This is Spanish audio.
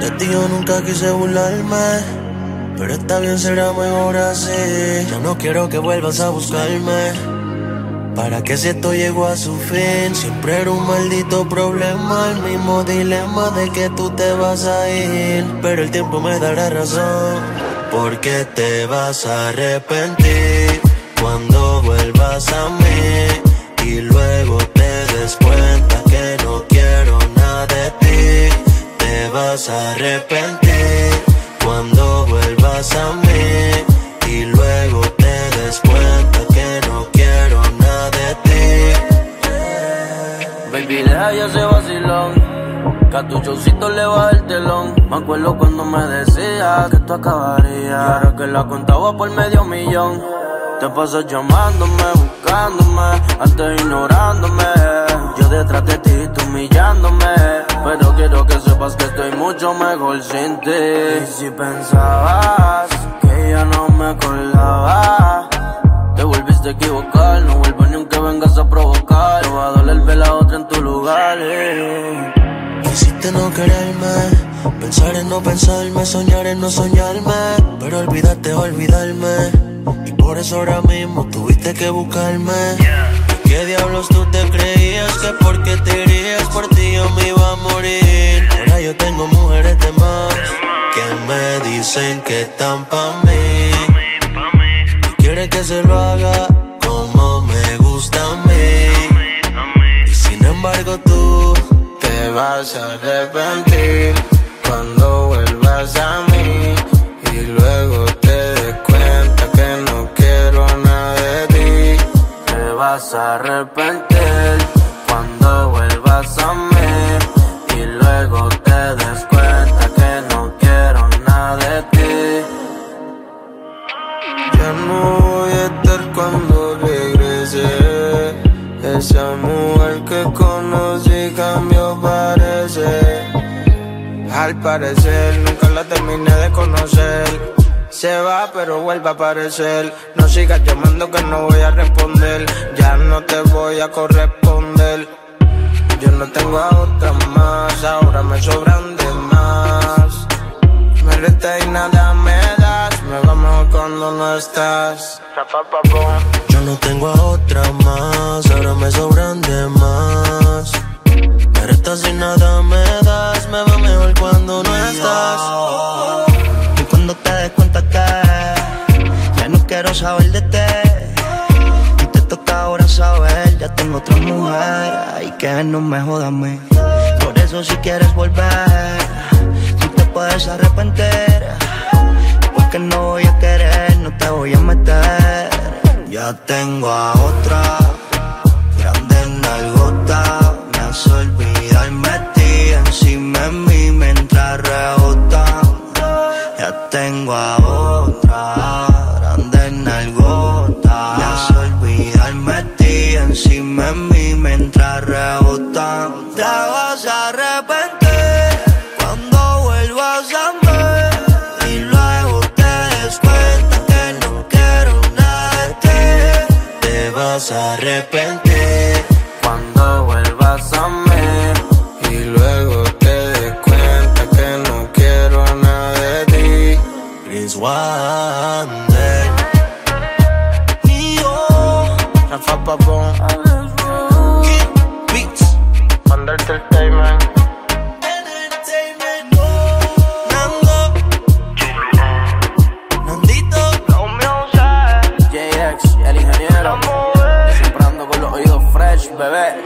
De ti yo nunca quise burlarme. Pero está bien, será mejor así. Yo no quiero que vuelvas a buscarme. ¿Para que si esto llegó a su fin? Siempre era un maldito problema, el mismo dilema de que tú te vas a ir. Pero el tiempo me dará razón, porque te vas a arrepentir cuando vuelvas a mí y luego te des cuenta que no quiero nada de ti. Te vas a arrepentir cuando vuelvas a mí y luego te des cuenta que no quiero nada de ti. Baby, deja ya ese vacilón. Que a tu showcito le va el telón. Me acuerdo cuando me decías que esto acabaría. Y ahora que la contaba por medio millón. Te pasas llamándome, buscándome, antes ignorándome. Yo detrás de ti, tú humillándome. Pero quiero que sepas que estoy mucho mejor sin ti. Y si pensabas que ya no me acordaba, te volviste a equivocar. No vuelvo ni aunque vengas a provocar. Te va a doler ver la otra en tu lugar. eh. Quisiste no quererme, pensar en no pensarme, soñar en no soñarme, pero olvídate olvidarme. Y por eso ahora mismo tuviste que buscarme. ¿Qué diablos tú te creías que porque te irías por ti yo me iba a morir? Ahora yo tengo mujeres de más que me dicen que están pa' mí. Y quiere que se lo haga como me gusta a mí. Y sin embargo tú vas a arrepentir cuando vuelvas a mí y luego te des cuenta que no quiero nada de ti. Te vas a arrepentir cuando vuelvas a mí y luego te des cuenta que no quiero nada de ti. Ya no voy a estar cuando regrese. Esa mujer que conocí Al parecer nunca la terminé de conocer. Se va pero vuelve a aparecer. No sigas llamando que no voy a responder. Ya no te voy a corresponder. Yo no tengo a otra más, ahora me sobran de más. Me resta y nada me das, me va mejor cuando no estás. Yo no tengo a otra más, ahora me sobran de más. Quiero saber de ti. Y te toca ahora saber, ya tengo otra mujer. Ay, que no me jodas a mí. Por eso si quieres volver, tú te puedes arrepentir. Porque no voy a querer, no te voy a meter. Ya tengo a otra, de mí mientras rebota. Te vas a arrepentir cuando vuelvas a mí. Y luego te des cuenta que no quiero nada de ti. Te vas a arrepentir cuando vuelvas a mí y luego te des cuenta que no quiero nada de ti. Chris Wander. Rafa Papón, vabbè,